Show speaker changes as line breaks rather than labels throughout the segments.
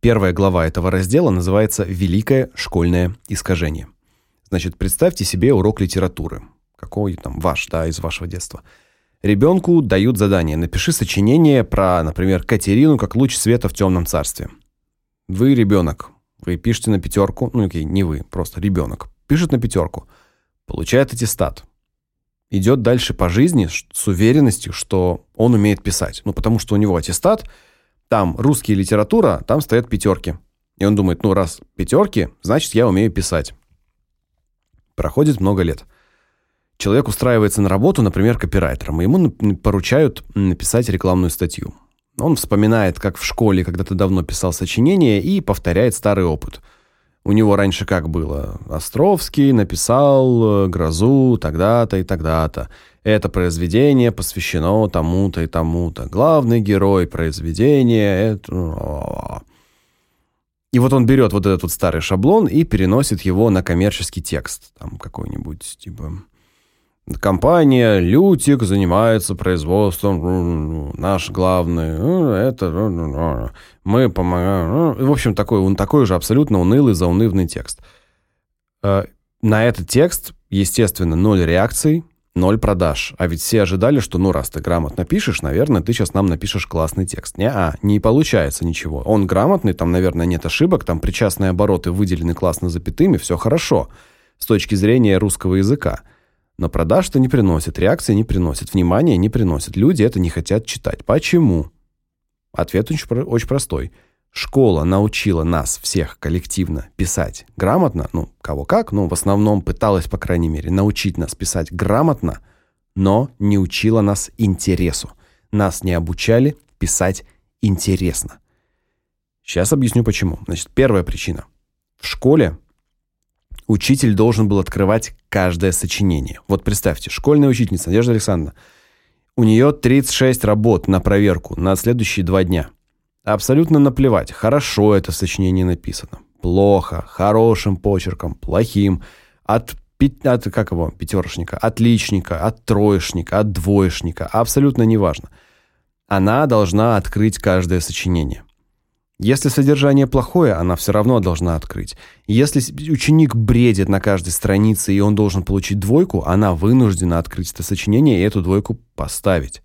Первая глава этого раздела называется «Великое школьное искажение». Значит, представьте себе урок литературы. Какой там ваш, да, из вашего детства. Ребенку дают задание: напиши сочинение про, например, Катерину как луч света в темном царстве. Вы ребенок, вы пишете на пятерку, ну, окей, не вы, просто ребенок. Пишет на пятерку, получает аттестат. Идет дальше по жизни с уверенностью, что он умеет писать. Ну, потому что у него аттестат, там русский литература, там стоят пятерки. И он думает: "Ну, раз пятерки, значит, я умею писать". Проходит много лет. Человек устраивается на работу, например, копирайтером, и ему поручают написать рекламную статью. Он вспоминает, как в школе когда-то давно писал сочинение и повторяет старый опыт. У него раньше как было? Островский написал э, «Грозу» тогда-то и тогда-то. Это произведение посвящено тому-то и тому-то. Главный герой произведения это И вот он берет вот этот вот старый шаблон и переносит его на коммерческий текст, там какой-нибудь типа Компания Лютик занимается производством, наш главный, ну, это мы помогаем. Ну, в общем, такой он такой же абсолютно унылый, заунывный текст. Э, на этот текст, естественно, ноль реакций, ноль продаж. А ведь все ожидали, что ну раз ты грамотно пишешь, наверное, ты сейчас нам напишешь классный текст. Не, а, не получается ничего. Он грамотный, там, наверное, нет ошибок, там причастные обороты выделены классно запятыми, все хорошо с точки зрения русского языка. Но продаж-то не приносит, реакции не приносит, внимания не приносит. Люди это не хотят читать. Почему? Ответ очень, очень простой. Школа научила нас всех коллективно писать грамотно, ну, кого как, но в основном пыталась, по крайней мере, научить нас писать грамотно, но не учила нас интересу. Нас не обучали писать интересно. Сейчас объясню почему. Значит, первая причина. В школе учитель должен был открывать каждое сочинение. Вот представьте, школьная учительница Надежда Александровна, у нее 36 работ на проверку на следующие два дня. Абсолютно наплевать, хорошо это сочинение написано, плохо, хорошим почерком, плохим, от от как его, пятерочника, отличника, от троечника, от двоечника, абсолютно неважно. Она должна открыть каждое сочинение. Если содержание плохое, она все равно должна открыть. Если ученик бредит на каждой странице, и он должен получить двойку, она вынуждена открыть это сочинение и эту двойку поставить.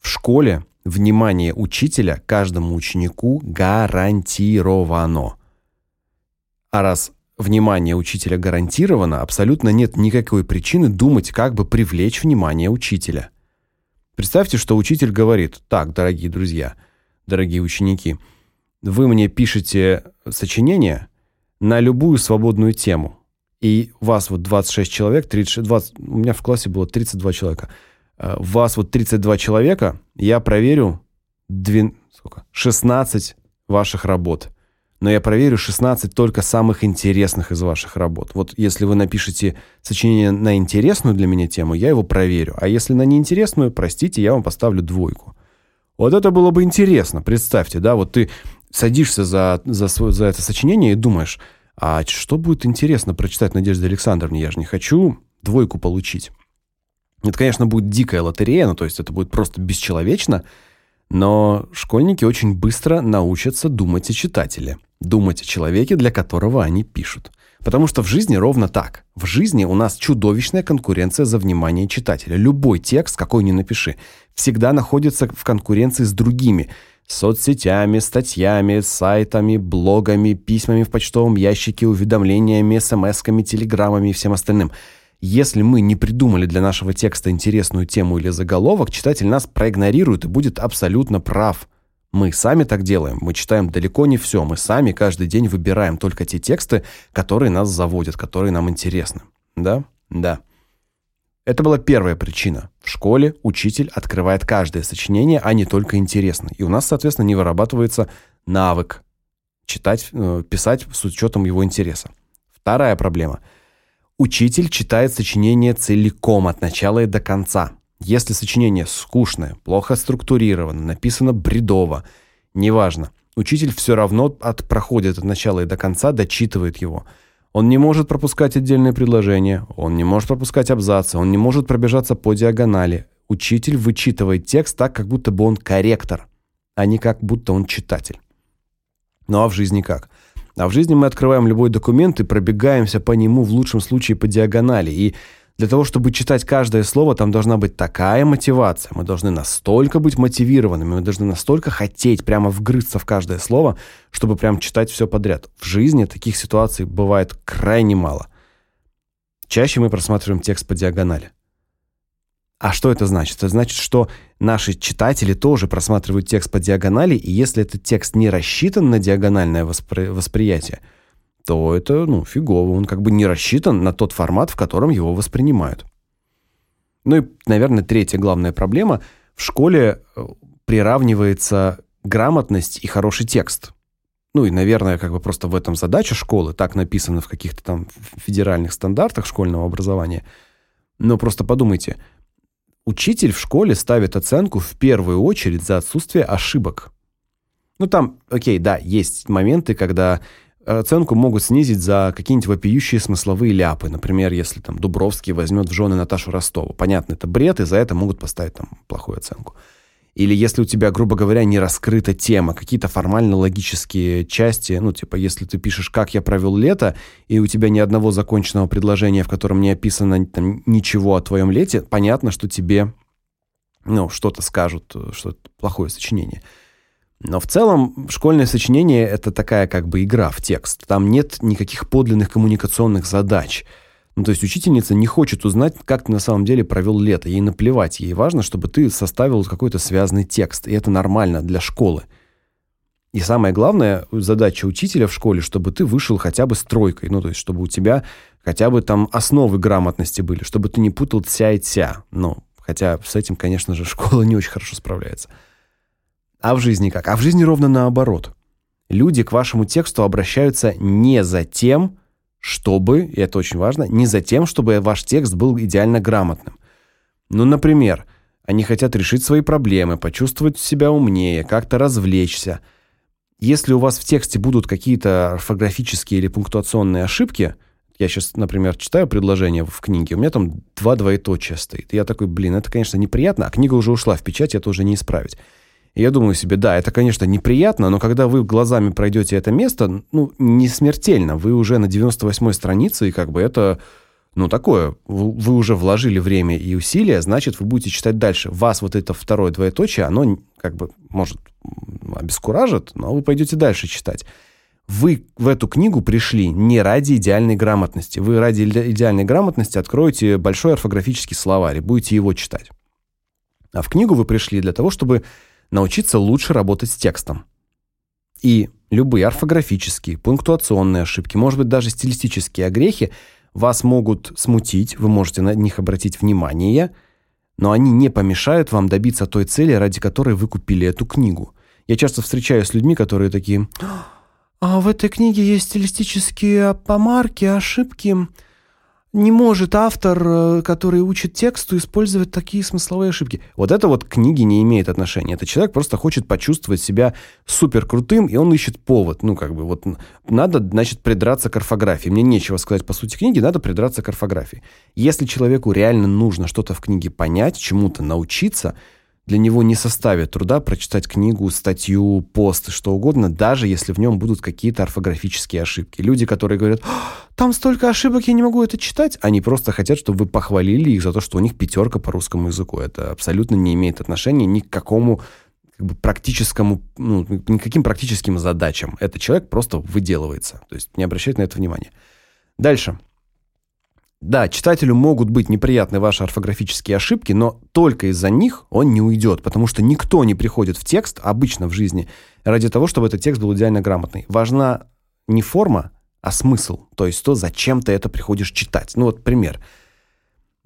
В школе внимание учителя каждому ученику гарантировано. А раз внимание учителя гарантировано, абсолютно нет никакой причины думать, как бы привлечь внимание учителя. Представьте, что учитель говорит: "Так, дорогие друзья, дорогие ученики, вы мне пишете сочинение на любую свободную тему. И вас вот 26 человек, 30 20 у меня в классе было 32 человека. Э, вас вот 32 человека, я проверю 2 сколько? 16 ваших работ. Но я проверю 16 только самых интересных из ваших работ. Вот если вы напишете сочинение на интересную для меня тему, я его проверю. А если на неинтересную, простите, я вам поставлю двойку. Вот это было бы интересно, представьте, да, вот ты садишься за за за это сочинение и думаешь: "А что будет интересно прочитать Надежде Александровне? Я же не хочу двойку получить". Это, конечно, будет дикая лотерея, ну то есть это будет просто бесчеловечно, но школьники очень быстро научатся думать о читателе, думать о человеке, для которого они пишут. Потому что в жизни ровно так. В жизни у нас чудовищная конкуренция за внимание читателя. Любой текст, какой ни напиши, всегда находится в конкуренции с другими соцсетями, статьями, сайтами, блогами, письмами в почтовом ящике, уведомлениями, смсками, телеграммами и всем остальным. Если мы не придумали для нашего текста интересную тему или заголовок, читатель нас проигнорирует и будет абсолютно прав. Мы сами так делаем. Мы читаем далеко не все. Мы сами каждый день выбираем только те тексты, которые нас заводят, которые нам интересны. Да? Да. Это была первая причина. В школе учитель открывает каждое сочинение, а не только интересное. И у нас, соответственно, не вырабатывается навык читать, э, писать с учетом его интереса. Вторая проблема. Учитель читает сочинение целиком от начала и до конца. Если сочинение скучное, плохо структурировано, написано бредово, неважно, учитель все равно от проходит от начала и до конца, дочитывает его – он не может пропускать отдельные предложения, он не может пропускать абзацы, он не может пробежаться по диагонали. Учитель вычитывает текст так, как будто бы он корректор, а не как будто он читатель. Ну а в жизни как? А в жизни мы открываем любой документ и пробегаемся по нему в лучшем случае по диагонали. И для того, чтобы читать каждое слово, там должна быть такая мотивация. Мы должны настолько быть мотивированными, мы должны настолько хотеть прямо вгрызться в каждое слово, чтобы прям читать все подряд. В жизни таких ситуаций бывает крайне мало. Чаще мы просматриваем текст по диагонали. А что это значит? Это значит, что наши читатели тоже просматривают текст по диагонали, и если этот текст не рассчитан на диагональное воспри восприятие, то это, ну, фигово. Он как бы не рассчитан на тот формат, в котором его воспринимают. Ну и, наверное, третья главная проблема в школе э, приравнивается грамотность и хороший текст. Ну и, наверное, как бы просто в этом задача школы, так написано в каких-то там федеральных стандартах школьного образования. Но просто подумайте, учитель в школе ставит оценку в первую очередь за отсутствие ошибок. Ну там, окей, да, есть моменты, когда оценку могут снизить за какие-нибудь вопиющие смысловые ляпы. Например, если там Дубровский возьмет в жены Наташу Ростову. Понятно, это бред, и за это могут поставить там плохую оценку. Или если у тебя, грубо говоря, не раскрыта тема, какие-то формально-логические части, ну, типа, если ты пишешь «как я провел лето», и у тебя ни одного законченного предложения, в котором не описано там ничего о твоем лете, понятно, что тебе, ну, что-то скажут, что это плохое сочинение. Но в целом школьное сочинение это такая как бы игра в текст. Там нет никаких подлинных коммуникационных задач. Ну, то есть учительница не хочет узнать, как ты на самом деле провел лето. Ей наплевать, ей важно, чтобы ты составил какой-то связанный текст, и это нормально для школы. И самое главное, задача учителя в школе, чтобы ты вышел хотя бы с тройкой, ну, то есть чтобы у тебя хотя бы там основы грамотности были, чтобы ты не путал тся и тся. Ну, хотя с этим, конечно же, школа не очень хорошо справляется. А в жизни как? А в жизни ровно наоборот. Люди к вашему тексту обращаются не за тем, чтобы, и это очень важно, не за тем, чтобы ваш текст был идеально грамотным. Ну, например, они хотят решить свои проблемы, почувствовать себя умнее, как-то развлечься. Если у вас в тексте будут какие-то орфографические или пунктуационные ошибки, я сейчас, например, читаю предложение в книге, у меня там два двоеточия стоит. И я такой, блин, это, конечно, неприятно, а книга уже ушла в печать, это уже не исправить. Я думаю себе, да, это, конечно, неприятно, но когда вы глазами пройдете это место, ну, не смертельно. Вы уже на 98-й странице, и как бы это, ну, такое, вы уже вложили время и усилия, значит, вы будете читать дальше. Вас вот это второе двоеточие, оно как бы, может, обескуражит, но вы пойдете дальше читать. Вы в эту книгу пришли не ради идеальной грамотности. Вы ради идеальной грамотности откроете большой орфографический словарь и будете его читать. А в книгу вы пришли для того, чтобы научиться лучше работать с текстом. И любые орфографические, пунктуационные ошибки, может быть, даже стилистические огрехи вас могут смутить, вы можете на них обратить внимание, но они не помешают вам добиться той цели, ради которой вы купили эту книгу. Я часто встречаюсь с людьми, которые такие: "А в этой книге есть стилистические помарки, ошибки не может автор, э, который учит тексту, использовать такие смысловые ошибки. Вот это вот к книге не имеет отношения. Это человек просто хочет почувствовать себя супер крутым, и он ищет повод. Ну, как бы вот надо, значит, придраться к орфографии. Мне нечего сказать по сути книги, надо придраться к орфографии. Если человеку реально нужно что-то в книге понять, чему-то научиться, для него не составит труда прочитать книгу, статью, пост, что угодно, даже если в нем будут какие-то орфографические ошибки. Люди, которые говорят: "Там столько ошибок, я не могу это читать", они просто хотят, чтобы вы похвалили их за то, что у них пятерка по русскому языку. Это абсолютно не имеет отношения ни к какому как бы практическому, ну, никаким практическим задачам. Этот человек просто выделывается. То есть не обращайте на это внимания. Дальше. Да, читателю могут быть неприятны ваши орфографические ошибки, но только из-за них он не уйдет, потому что никто не приходит в текст обычно в жизни ради того, чтобы этот текст был идеально грамотный. Важна не форма, а смысл, то есть то, зачем ты это приходишь читать. Ну вот пример.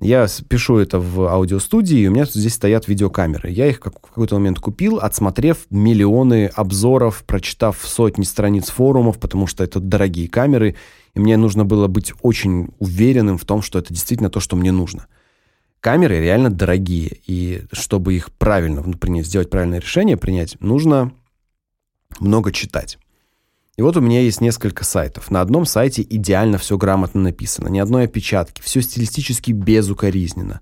Я пишу это в аудиостудии, и у меня здесь стоят видеокамеры. Я их в какой-то момент купил, отсмотрев миллионы обзоров, прочитав сотни страниц форумов, потому что это дорогие камеры, и мне нужно было быть очень уверенным в том, что это действительно то, что мне нужно. Камеры реально дорогие, и чтобы их правильно ну, принять, сделать правильное решение, принять, нужно много читать. И вот у меня есть несколько сайтов. На одном сайте идеально все грамотно написано, ни одной опечатки, все стилистически безукоризненно.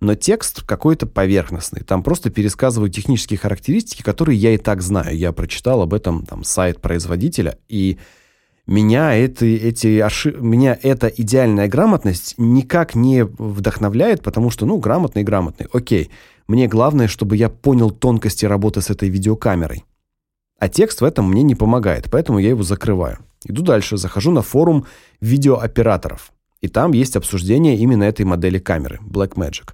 но текст какой-то поверхностный. Там просто пересказывают технические характеристики, которые я и так знаю. Я прочитал об этом там сайт производителя, и меня это эти ошиб... меня эта идеальная грамотность никак не вдохновляет, потому что, ну, грамотный, грамотный. О'кей. Мне главное, чтобы я понял тонкости работы с этой видеокамерой. А текст в этом мне не помогает, поэтому я его закрываю. Иду дальше, захожу на форум видеооператоров. И там есть обсуждение именно этой модели камеры Blackmagic.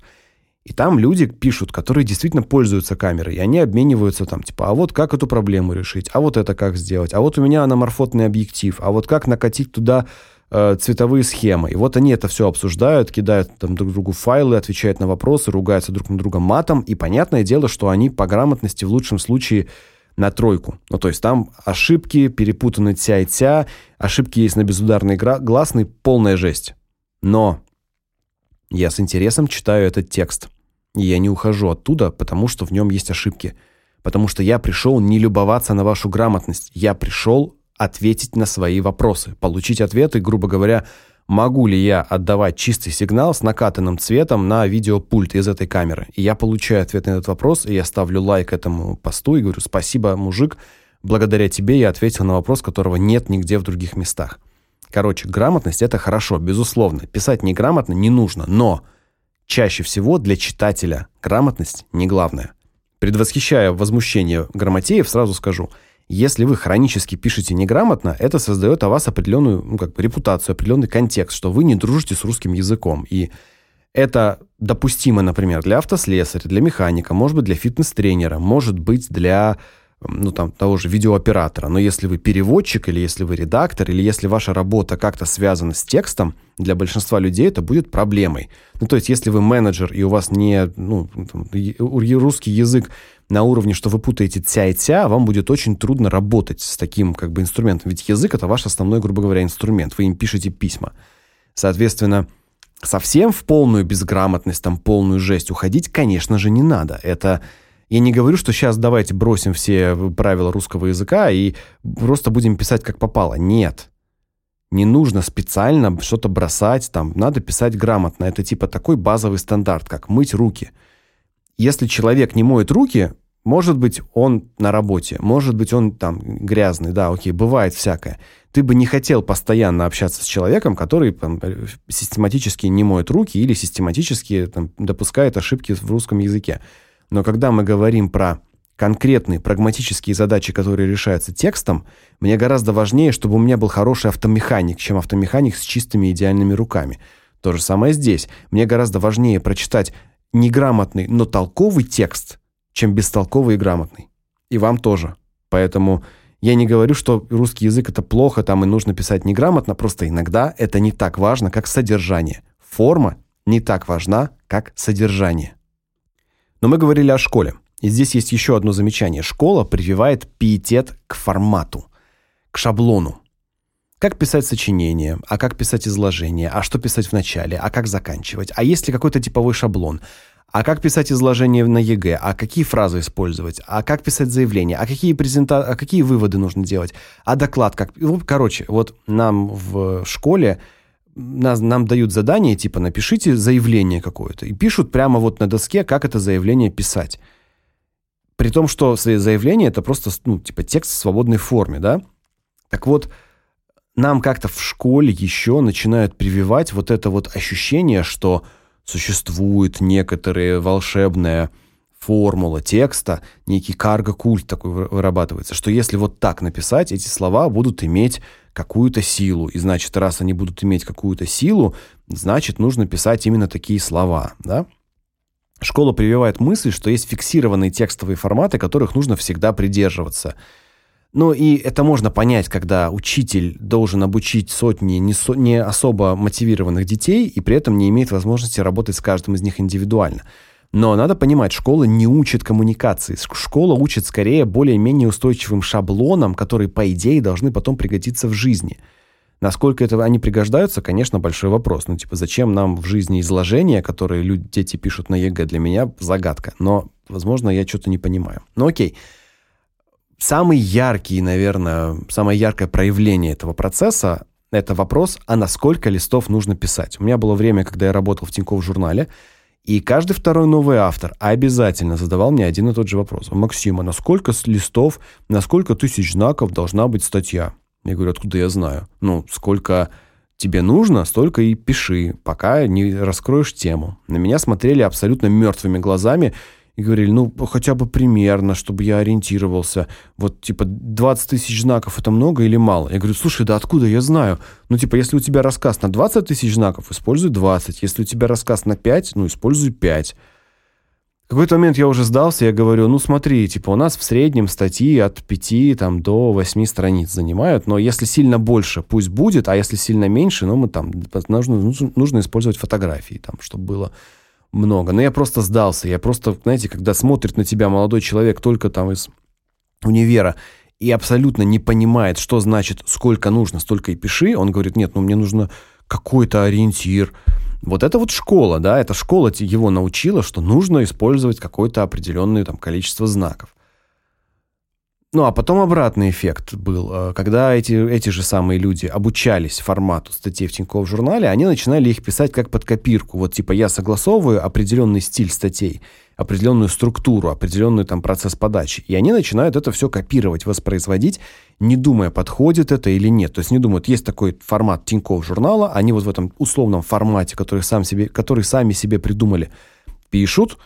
И там люди пишут, которые действительно пользуются камерой, и они обмениваются там, типа, а вот как эту проблему решить, а вот это как сделать, а вот у меня аноморфотный объектив, а вот как накатить туда э, цветовые схемы. И вот они это все обсуждают, кидают там друг другу файлы, отвечают на вопросы, ругаются друг на друга матом, и понятное дело, что они по грамотности в лучшем случае на тройку. Ну, то есть там ошибки, перепутаны тя и тя, ошибки есть на безударный гласный, полная жесть. Но я с интересом читаю этот текст. И я не ухожу оттуда, потому что в нем есть ошибки. Потому что я пришел не любоваться на вашу грамотность. Я пришел ответить на свои вопросы, получить ответы, грубо говоря, могу ли я отдавать чистый сигнал с накатанным цветом на видеопульт из этой камеры. И я получаю ответ на этот вопрос, и я ставлю лайк этому посту и говорю: "Спасибо, мужик, благодаря тебе я ответил на вопрос, которого нет нигде в других местах". Короче, грамотность это хорошо, безусловно. Писать неграмотно не нужно, но Чаще всего для читателя грамотность не главное. Предвосхищая возмущение грамотеев, сразу скажу: если вы хронически пишете неграмотно, это создает о вас определенную, ну, как бы репутацию, определенный контекст, что вы не дружите с русским языком. И это допустимо, например, для автослесаря, для механика, может быть, для фитнес-тренера, может быть, для ну там того же видеооператора. Но если вы переводчик или если вы редактор или если ваша работа как-то связана с текстом, для большинства людей это будет проблемой. Ну то есть если вы менеджер и у вас не, ну, там, русский язык на уровне, что вы путаете тя и тя, вам будет очень трудно работать с таким как бы инструментом. Ведь язык это ваш основной, грубо говоря, инструмент. Вы им пишете письма. Соответственно, совсем в полную безграмотность, там полную жесть уходить, конечно же, не надо. Это я не говорю, что сейчас давайте бросим все правила русского языка и просто будем писать как попало. Нет. Не нужно специально что-то бросать, там надо писать грамотно. Это типа такой базовый стандарт, как мыть руки. Если человек не моет руки, может быть, он на работе, может быть, он там грязный, да, окей, бывает всякое. Ты бы не хотел постоянно общаться с человеком, который там, систематически не моет руки или систематически там, допускает ошибки в русском языке. Но когда мы говорим про конкретные прагматические задачи, которые решаются текстом, мне гораздо важнее, чтобы у меня был хороший автомеханик, чем автомеханик с чистыми идеальными руками. То же самое здесь. Мне гораздо важнее прочитать неграмотный, но толковый текст, чем бестолковый и грамотный. И вам тоже. Поэтому я не говорю, что русский язык это плохо, там и нужно писать неграмотно, просто иногда это не так важно, как содержание. Форма не так важна, как содержание. Но мы говорили о школе. И здесь есть еще одно замечание. Школа прививает пиетет к формату, к шаблону. Как писать сочинение, а как писать изложение, а что писать в начале, а как заканчивать, а есть ли какой-то типовой шаблон, а как писать изложение на ЕГЭ, а какие фразы использовать, а как писать заявление, а какие презента... а какие выводы нужно делать, а доклад как... Короче, вот нам в школе нас, нам дают задание, типа, напишите заявление какое-то. И пишут прямо вот на доске, как это заявление писать. При том, что заявление это просто, ну, типа, текст в свободной форме, да? Так вот, нам как-то в школе еще начинают прививать вот это вот ощущение, что существует некоторые волшебное формула текста, некий карго-культ такой вырабатывается, что если вот так написать, эти слова будут иметь какую-то силу. И значит, раз они будут иметь какую-то силу, значит, нужно писать именно такие слова, да? Школа прививает мысль, что есть фиксированные текстовые форматы, которых нужно всегда придерживаться. Ну и это можно понять, когда учитель должен обучить сотни не, со, не особо мотивированных детей и при этом не имеет возможности работать с каждым из них индивидуально. Но надо понимать, школа не учит коммуникации. Школа учит скорее более-менее устойчивым шаблонам, которые по идее должны потом пригодиться в жизни. Насколько это они пригождаются, конечно, большой вопрос. Ну типа зачем нам в жизни изложения, которые люди дети пишут на ЕГЭ, для меня загадка. Но, возможно, я что-то не понимаю. Ну о'кей. Самый яркий, наверное, самое яркое проявление этого процесса это вопрос, а на сколько листов нужно писать. У меня было время, когда я работал в Тинькофф журнале, И каждый второй новый автор обязательно задавал мне один и тот же вопрос. «Максима, на сколько листов, на сколько тысяч знаков должна быть статья?» Я говорю, откуда я знаю? Ну, сколько тебе нужно, столько и пиши, пока не раскроешь тему. На меня смотрели абсолютно мертвыми глазами и говорили, ну, хотя бы примерно, чтобы я ориентировался. Вот, типа, 20 тысяч знаков – это много или мало? Я говорю, слушай, да откуда я знаю? Ну, типа, если у тебя рассказ на 20 тысяч знаков, используй 20. Если у тебя рассказ на 5, ну, используй 5. В какой-то момент я уже сдался, я говорю, ну смотри, типа у нас в среднем статьи от 5 там, до 8 страниц занимают, но если сильно больше, пусть будет, а если сильно меньше, ну мы там, нужно, нужно использовать фотографии, там, чтобы было много. Но я просто сдался, я просто, знаете, когда смотрит на тебя молодой человек только там из универа и абсолютно не понимает, что значит сколько нужно, столько и пиши, он говорит, нет, ну мне нужно какой-то ориентир, вот это вот школа, да, эта школа его научила, что нужно использовать какое-то определенное там количество знаков. Ну, а потом обратный эффект был. Э, когда эти, эти же самые люди обучались формату статей в Тинькофф журнале, они начинали их писать как под копирку. Вот типа я согласовываю определенный стиль статей, определенную структуру, определенный там процесс подачи. И они начинают это все копировать, воспроизводить, не думая, подходит это или нет. То есть не думают, есть такой формат Тинькофф журнала, они вот в этом условном формате, который, сам себе, который сами себе придумали, пишут,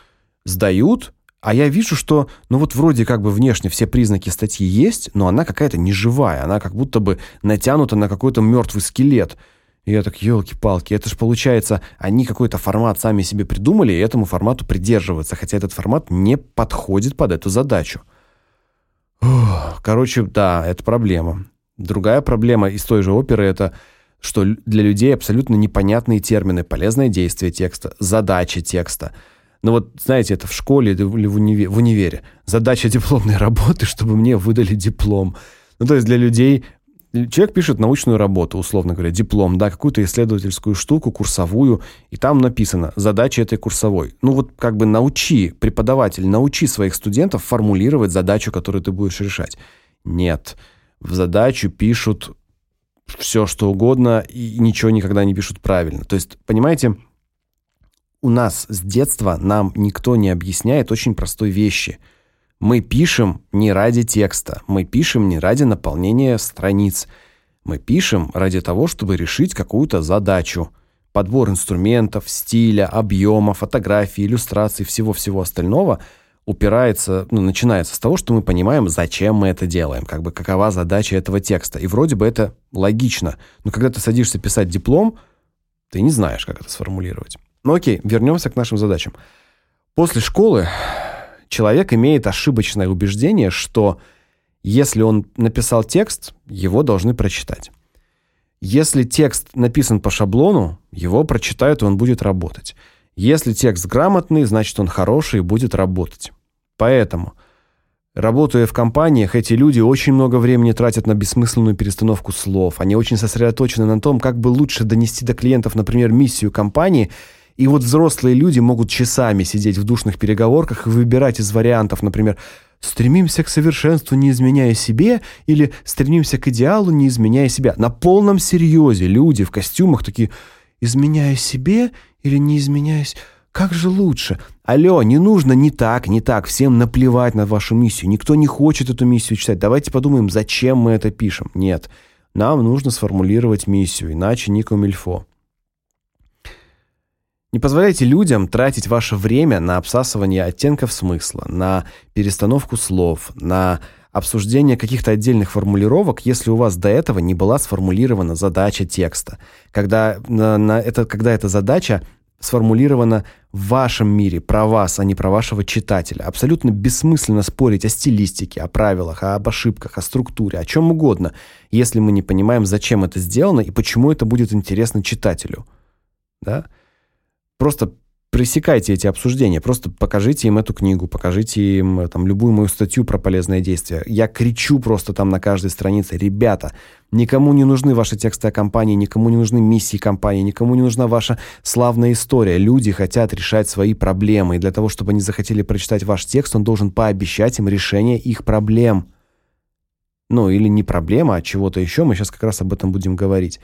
сдают, а я вижу, что, ну вот вроде как бы внешне все признаки статьи есть, но она какая-то неживая, она как будто бы натянута на какой-то мертвый скелет. И я так, елки-палки, это же получается, они какой-то формат сами себе придумали и этому формату придерживаются, хотя этот формат не подходит под эту задачу. Короче, да, это проблема. Другая проблема из той же оперы это что для людей абсолютно непонятные термины: полезное действие текста, задача текста. Ну вот, знаете, это в школе или в универе, в универе. Задача дипломной работы, чтобы мне выдали диплом. Ну, то есть для людей человек пишет научную работу, условно говоря, диплом, да, какую-то исследовательскую штуку, курсовую, и там написано задача этой курсовой. Ну вот как бы научи, преподаватель, научи своих студентов формулировать задачу, которую ты будешь решать. Нет. В задачу пишут все, что угодно, и ничего никогда не пишут правильно. То есть, понимаете, у нас с детства нам никто не объясняет очень простой вещи. Мы пишем не ради текста, мы пишем не ради наполнения страниц. Мы пишем ради того, чтобы решить какую-то задачу. Подбор инструментов, стиля, объема, фотографий, иллюстраций, всего-всего остального упирается, ну, начинается с того, что мы понимаем, зачем мы это делаем, как бы какова задача этого текста. И вроде бы это логично. Но когда ты садишься писать диплом, ты не знаешь, как это сформулировать. Ну окей, вернемся к нашим задачам. После школы человек имеет ошибочное убеждение, что если он написал текст, его должны прочитать. Если текст написан по шаблону, его прочитают, и он будет работать. Если текст грамотный, значит, он хороший и будет работать. Поэтому Работая в компаниях, эти люди очень много времени тратят на бессмысленную перестановку слов. Они очень сосредоточены на том, как бы лучше донести до клиентов, например, миссию компании – и вот взрослые люди могут часами сидеть в душных переговорках и выбирать из вариантов, например, стремимся к совершенству, не изменяя себе, или стремимся к идеалу, не изменяя себя. На полном серьезе люди в костюмах такие, изменяя себе или не изменяясь, как же лучше? Алло, не нужно не так, не так, всем наплевать на вашу миссию. Никто не хочет эту миссию читать. Давайте подумаем, зачем мы это пишем. Нет, нам нужно сформулировать миссию, иначе не комильфо. Не позволяйте людям тратить ваше время на обсасывание оттенков смысла, на перестановку слов, на обсуждение каких-то отдельных формулировок, если у вас до этого не была сформулирована задача текста. Когда на, на это когда эта задача сформулирована в вашем мире, про вас, а не про вашего читателя. Абсолютно бессмысленно спорить о стилистике, о правилах, об ошибках, о структуре, о чем угодно, если мы не понимаем, зачем это сделано и почему это будет интересно читателю. Да? Просто пресекайте эти обсуждения, просто покажите им эту книгу, покажите им э, там любую мою статью про полезное действие. Я кричу просто там на каждой странице: "Ребята, никому не нужны ваши тексты о компании, никому не нужны миссии компании, никому не нужна ваша славная история. Люди хотят решать свои проблемы, и для того, чтобы они захотели прочитать ваш текст, он должен пообещать им решение их проблем". Ну, или не проблема, а чего-то еще. Мы сейчас как раз об этом будем говорить.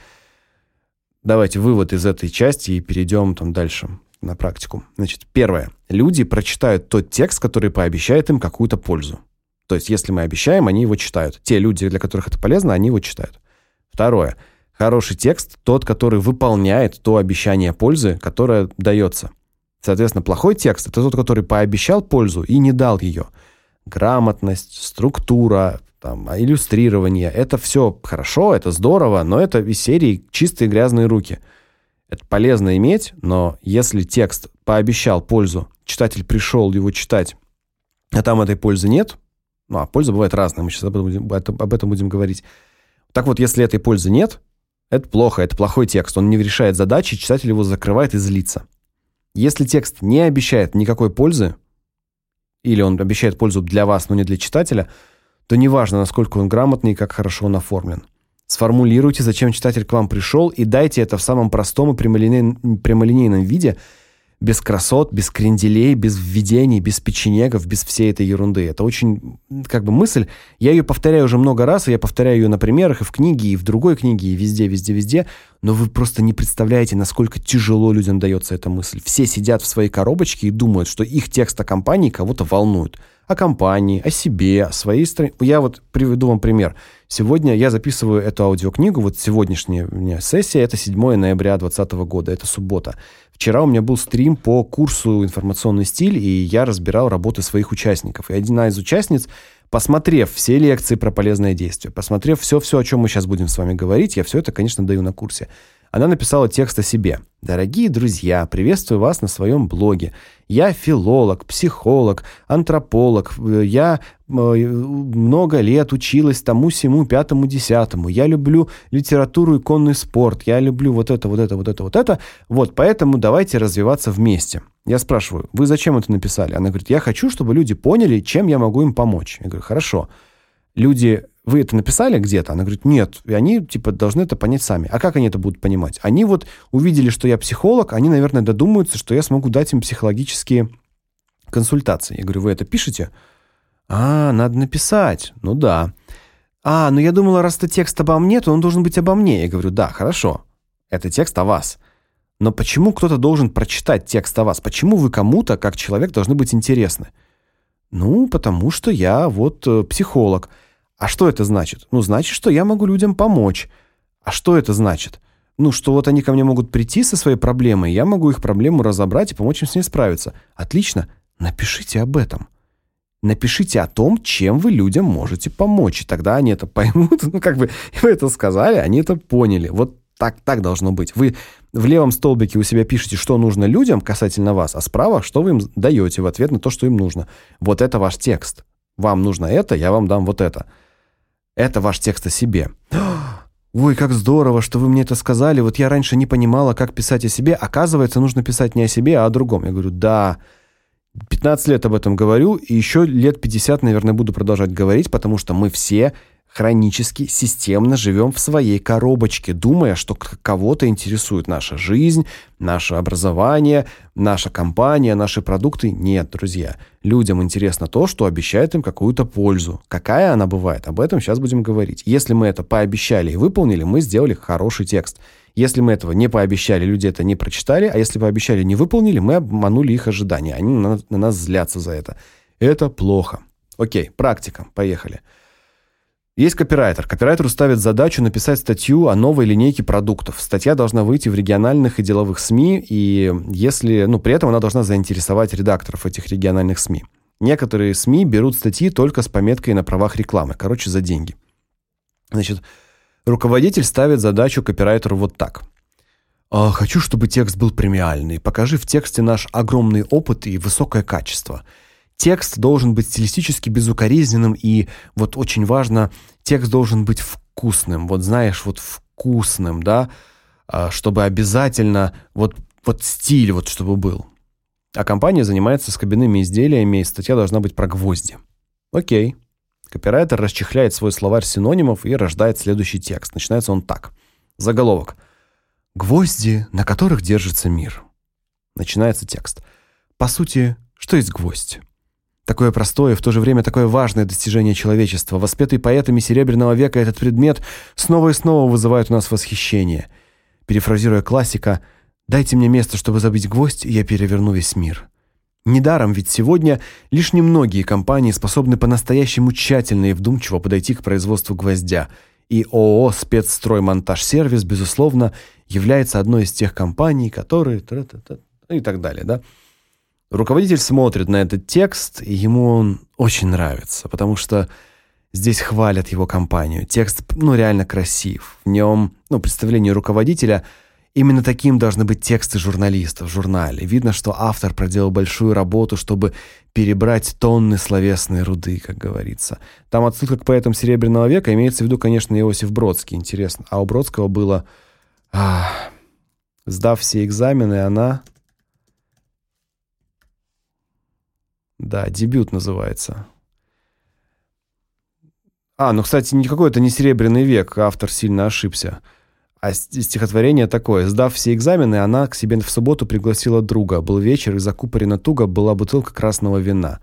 Давайте вывод из этой части и перейдем там дальше на практику. Значит, первое. Люди прочитают тот текст, который пообещает им какую-то пользу. То есть, если мы обещаем, они его читают. Те люди, для которых это полезно, они его читают. Второе. Хороший текст тот, который выполняет то обещание пользы, которое дается. Соответственно, плохой текст это тот, который пообещал пользу и не дал ее. Грамотность, структура, там, иллюстрирование это все хорошо, это здорово, но это из серии чистые грязные руки. Это полезно иметь, но если текст пообещал пользу, читатель пришел его читать, а там этой пользы нет, ну, а польза бывает разная, мы сейчас об этом, об этом будем говорить. Так вот, если этой пользы нет, это плохо, это плохой текст, он не решает задачи, читатель его закрывает и злится. Если текст не обещает никакой пользы, или он обещает пользу для вас, но не для читателя, то неважно, насколько он грамотный и как хорошо он оформлен. Сформулируйте, зачем читатель к вам пришел, и дайте это в самом простом и прямолинейном, виде – без красот, без кренделей, без введений, без печенегов, без всей этой ерунды. Это очень, как бы, мысль. Я ее повторяю уже много раз, и я повторяю ее на примерах и в книге, и в другой книге, и везде, везде, везде. Но вы просто не представляете, насколько тяжело людям дается эта мысль. Все сидят в своей коробочке и думают, что их текст о компании кого-то волнует. О компании, о себе, о своей стране. Я вот приведу вам пример. Сегодня я записываю эту аудиокнигу, вот сегодняшняя у меня сессия, это 7 ноября 2020 года, это суббота. Вчера у меня был стрим по курсу «Информационный стиль», и я разбирал работы своих участников. И одна из участниц, посмотрев все лекции про полезное действие, посмотрев все-все, о чем мы сейчас будем с вами говорить, я все это, конечно, даю на курсе – она написала текст о себе. Дорогие друзья, приветствую вас на своем блоге. Я филолог, психолог, антрополог. Я э, много лет училась тому всему пятому десятому. Я люблю литературу и конный спорт. Я люблю вот это, вот это, вот это, вот это. Вот, поэтому давайте развиваться вместе. Я спрашиваю: "Вы зачем это написали?" Она говорит: "Я хочу, чтобы люди поняли, чем я могу им помочь". Я говорю: "Хорошо. Люди вы это написали где-то? Она говорит, нет, и они, типа, должны это понять сами. А как они это будут понимать? Они вот увидели, что я психолог, они, наверное, додумаются, что я смогу дать им психологические консультации. Я говорю, вы это пишете? А, надо написать. Ну да. А, ну я думала, раз это текст обо мне, то он должен быть обо мне. Я говорю, да, хорошо. Это текст о вас. Но почему кто-то должен прочитать текст о вас? Почему вы кому-то, как человек, должны быть интересны? Ну, потому что я вот э, психолог. А что это значит? Ну, значит, что я могу людям помочь. А что это значит? Ну, что вот они ко мне могут прийти со своей проблемой, я могу их проблему разобрать и помочь им с ней справиться. Отлично. Напишите об этом. Напишите о том, чем вы людям можете помочь. И тогда они это поймут. Ну, как бы вы это сказали, они это поняли. Вот так так должно быть. Вы в левом столбике у себя пишете, что нужно людям касательно вас, а справа, что вы им даете в ответ на то, что им нужно. Вот это ваш текст. Вам нужно это, я вам дам вот это. Это ваш текст о себе. Ой, как здорово, что вы мне это сказали. Вот я раньше не понимала, как писать о себе. Оказывается, нужно писать не о себе, а о другом. Я говорю: "Да. 15 лет об этом говорю, и еще лет 50, наверное, буду продолжать говорить, потому что мы все хронически, системно живем в своей коробочке, думая, что кого-то интересует наша жизнь, наше образование, наша компания, наши продукты. Нет, друзья. Людям интересно то, что обещает им какую-то пользу. Какая она бывает? Об этом сейчас будем говорить. Если мы это пообещали и выполнили, мы сделали хороший текст. Если мы этого не пообещали, люди это не прочитали, а если пообещали, не выполнили, мы обманули их ожидания. Они на, на нас злятся за это. Это плохо. Окей, практика. Поехали. Есть копирайтер. Копирайтеру ставят задачу написать статью о новой линейке продуктов. Статья должна выйти в региональных и деловых СМИ, и если, ну, при этом она должна заинтересовать редакторов этих региональных СМИ. Некоторые СМИ берут статьи только с пометкой на правах рекламы, короче, за деньги. Значит, руководитель ставит задачу копирайтеру вот так: «А, хочу, чтобы текст был премиальный. Покажи в тексте наш огромный опыт и высокое качество. Текст должен быть стилистически безукоризненным и вот очень важно, текст должен быть вкусным. Вот знаешь, вот вкусным, да, а, чтобы обязательно вот вот стиль вот чтобы был. А компания занимается скобяными изделиями, и статья должна быть про гвозди. О'кей. Копирайтер расчехляет свой словарь синонимов и рождает следующий текст. Начинается он так: Заголовок: Гвозди, на которых держится мир. Начинается текст. По сути, что есть гвоздь? Такое простое и в то же время такое важное достижение человечества. Воспетый поэтами Серебряного века этот предмет снова и снова вызывает у нас восхищение. Перефразируя классика, Дайте мне место, чтобы забить гвоздь, и я переверну весь мир. Недаром ведь сегодня лишь немногие компании способны по-настоящему тщательно и вдумчиво подойти к производству гвоздя, и ООО «Спецстроймонтаж-сервис», безусловно, является одной из тех компаний, которые... и так далее, да? Руководитель смотрит на этот текст, и ему он очень нравится, потому что здесь хвалят его компанию. Текст, ну, реально красив. В нем, ну, представление руководителя именно таким должны быть тексты журналистов в журнале. Видно, что автор проделал большую работу, чтобы перебрать тонны словесной руды, как говорится. Там отсылка к поэтам Серебряного века имеется в виду, конечно, Иосиф Бродский, интересно. А у Бродского было а, сдав все экзамены, она Да, дебют называется. А, ну, кстати, никакой это не Серебряный век, автор сильно ошибся. А стихотворение такое. Сдав все экзамены, она к себе в субботу пригласила друга. Был вечер, и закупорена туго была бутылка красного вина.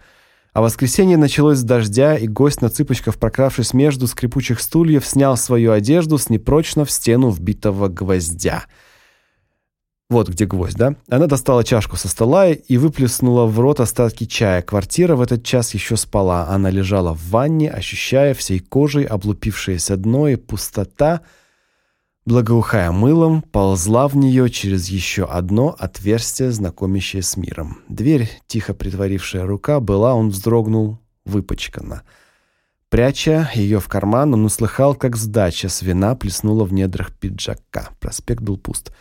А воскресенье началось с дождя, и гость на цыпочках, прокравшись между скрипучих стульев, снял свою одежду с непрочно в стену вбитого гвоздя. Вот где гвоздь, да? Она достала чашку со стола и выплеснула в рот остатки чая. Квартира в этот час еще спала. Она лежала в ванне, ощущая всей кожей облупившееся дно и пустота, благоухая мылом, ползла в нее через еще одно отверстие, знакомящее с миром. Дверь, тихо притворившая рука, была, он вздрогнул, выпачкана. Пряча ее в карман, он услыхал, как сдача с вина плеснула в недрах пиджака. Проспект был пуст.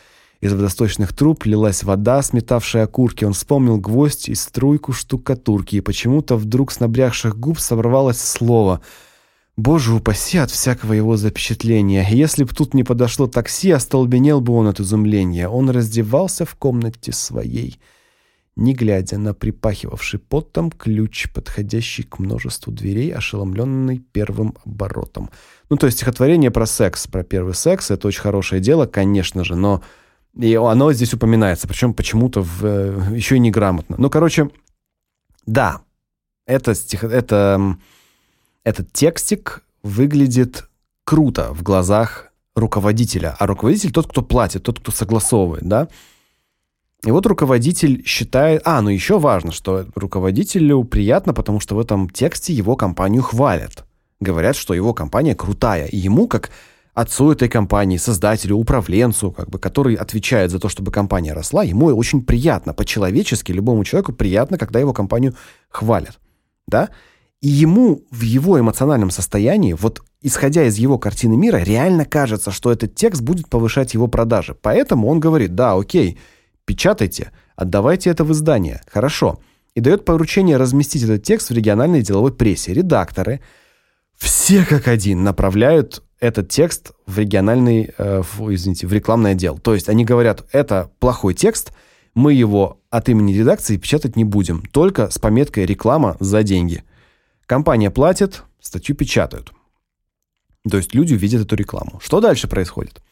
Из водосточных труб лилась вода, сметавшая окурки. Он вспомнил гвоздь и струйку штукатурки, и почему-то вдруг с набрякших губ сорвалось слово «Боже упаси от всякого его запечатления! Если б тут не подошло такси, остолбенел бы он от изумления. Он раздевался в комнате своей» не глядя на припахивавший потом ключ, подходящий к множеству дверей, ошеломленный первым оборотом. Ну, то есть стихотворение про секс, про первый секс, это очень хорошее дело, конечно же, но и оно здесь упоминается, причем почему-то в, э, еще и неграмотно. Ну, короче, да, это, стих, это, этот текстик выглядит круто в глазах руководителя. А руководитель тот, кто платит, тот, кто согласовывает, да? И вот руководитель считает... А, ну еще важно, что руководителю приятно, потому что в этом тексте его компанию хвалят. Говорят, что его компания крутая. И ему, как отцу этой компании, создателю, управленцу, как бы, который отвечает за то, чтобы компания росла, ему очень приятно, по-человечески любому человеку приятно, когда его компанию хвалят. Да? И ему в его эмоциональном состоянии, вот исходя из его картины мира, реально кажется, что этот текст будет повышать его продажи. Поэтому он говорит: "Да, о'кей, печатайте, отдавайте это в издание". Хорошо. И дает поручение разместить этот текст в региональной деловой прессе. Редакторы все как один направляют этот текст в региональный, э, в, извините, в рекламный отдел. То есть они говорят, это плохой текст, мы его от имени редакции печатать не будем, только с пометкой реклама за деньги. Компания платит, статью печатают. То есть люди видят эту рекламу. Что дальше происходит?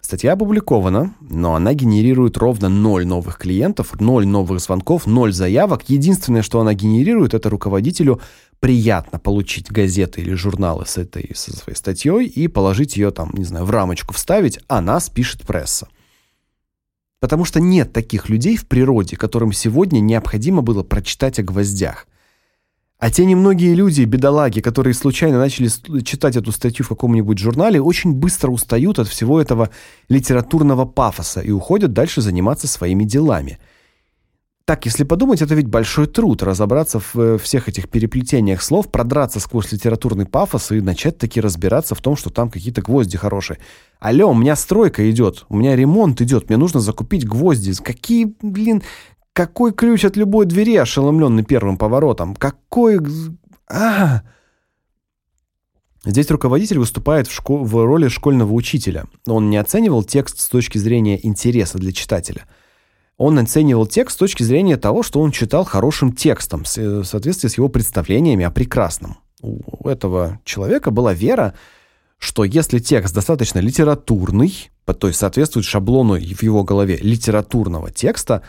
Статья опубликована, но она генерирует ровно ноль новых клиентов, ноль новых звонков, ноль заявок. Единственное, что она генерирует, это руководителю приятно получить газеты или журналы с этой со своей статьей и положить ее там, не знаю, в рамочку вставить, а нас пишет пресса. Потому что нет таких людей в природе, которым сегодня необходимо было прочитать о гвоздях. А те немногие люди, бедолаги, которые случайно начали читать эту статью в каком-нибудь журнале, очень быстро устают от всего этого литературного пафоса и уходят дальше заниматься своими делами. Так, если подумать, это ведь большой труд разобраться в э, всех этих переплетениях слов, продраться сквозь литературный пафос и начать таки разбираться в том, что там какие-то гвозди хорошие. Алло, у меня стройка идет, у меня ремонт идет, мне нужно закупить гвозди. Какие, блин, какой ключ от любой двери, ошеломленный первым поворотом? Какой... А! Здесь руководитель выступает в, школ... в роли школьного учителя. Он не оценивал текст с точки зрения интереса для читателя – он оценивал текст с точки зрения того, что он читал хорошим текстом, в соответствии с его представлениями о прекрасном. У этого человека была вера, что если текст достаточно литературный, то есть соответствует шаблону в его голове литературного текста,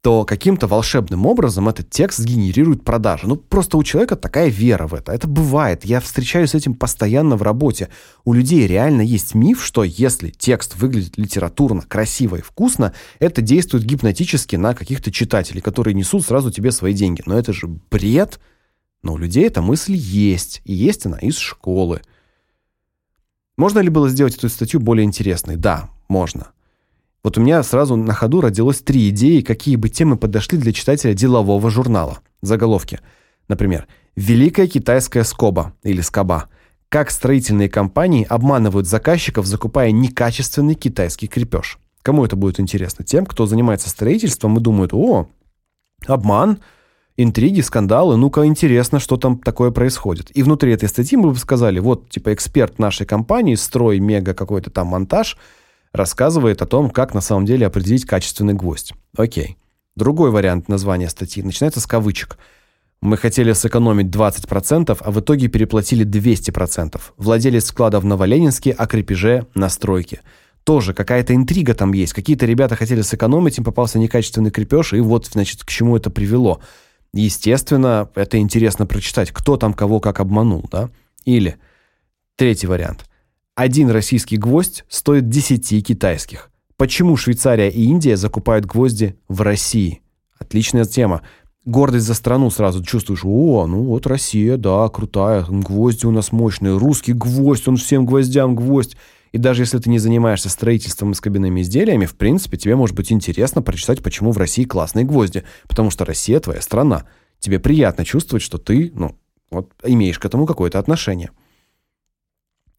то каким-то волшебным образом этот текст сгенерирует продажи. Ну, просто у человека такая вера в это. Это бывает. Я встречаюсь с этим постоянно в работе. У людей реально есть миф, что если текст выглядит литературно, красиво и вкусно, это действует гипнотически на каких-то читателей, которые несут сразу тебе свои деньги. Но это же бред. Но у людей эта мысль есть, и есть она из школы. Можно ли было сделать эту статью более интересной? Да, можно. Вот у меня сразу на ходу родилось три идеи, какие бы темы подошли для читателя делового журнала. Заголовки. Например, «Великая китайская скоба» или «скоба». Как строительные компании обманывают заказчиков, закупая некачественный китайский крепеж. Кому это будет интересно? Тем, кто занимается строительством и думает, о, обман, интриги, скандалы, ну-ка интересно, что там такое происходит. И внутри этой статьи мы бы сказали, вот, типа, эксперт нашей компании, строй мега какой-то там монтаж – рассказывает о том, как на самом деле определить качественный гвоздь. Окей. Другой вариант названия статьи начинается с кавычек. Мы хотели сэкономить 20%, а в итоге переплатили 200%. Владелец склада в Новоленинске о крепеже на стройке. Тоже какая-то интрига там есть. Какие-то ребята хотели сэкономить, им попался некачественный крепеж, и вот, значит, к чему это привело. Естественно, это интересно прочитать, кто там кого как обманул, да? Или третий вариант. Один российский гвоздь стоит 10 китайских. Почему Швейцария и Индия закупают гвозди в России? Отличная тема. Гордость за страну сразу чувствуешь. О, ну вот Россия, да, крутая. Гвозди у нас мощные. Русский гвоздь, он всем гвоздям гвоздь. И даже если ты не занимаешься строительством и скобяными изделиями, в принципе, тебе может быть интересно прочитать, почему в России классные гвозди. Потому что Россия твоя страна. Тебе приятно чувствовать, что ты, ну, вот имеешь к этому какое-то отношение.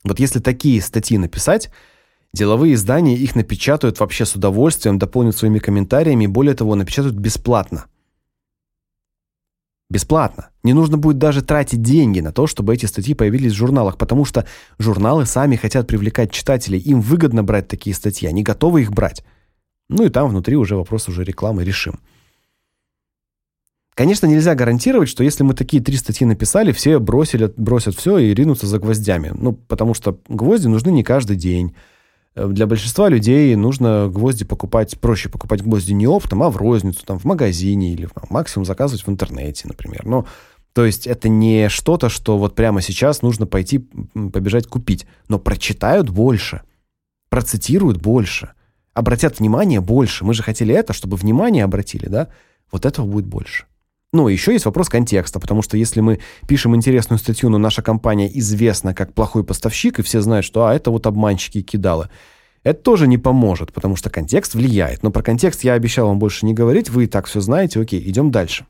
Вот если такие статьи написать, деловые издания их напечатают вообще с удовольствием, дополнят своими комментариями и более того, напечатают бесплатно. Бесплатно. Не нужно будет даже тратить деньги на то, чтобы эти статьи появились в журналах, потому что журналы сами хотят привлекать читателей, им выгодно брать такие статьи, они готовы их брать. Ну и там внутри уже вопрос уже рекламы решим. Конечно, нельзя гарантировать, что если мы такие три статьи написали, все бросили, бросят все и ринутся за гвоздями. Ну, потому что гвозди нужны не каждый день. Э, для большинства людей нужно гвозди покупать, проще покупать гвозди не оптом, а в розницу, там, в магазине или там, максимум заказывать в интернете, например. Но, то есть это не что-то, что вот прямо сейчас нужно пойти, побежать купить. Но прочитают больше, процитируют больше, обратят внимание больше. Мы же хотели это, чтобы внимание обратили, да? Вот этого будет больше. Ну, еще есть вопрос контекста, потому что если мы пишем интересную статью, но наша компания известна как плохой поставщик, и все знают, что а, это вот обманщики и это тоже не поможет, потому что контекст влияет. Но про контекст я обещал вам больше не говорить, вы и так все знаете. Окей, идем дальше.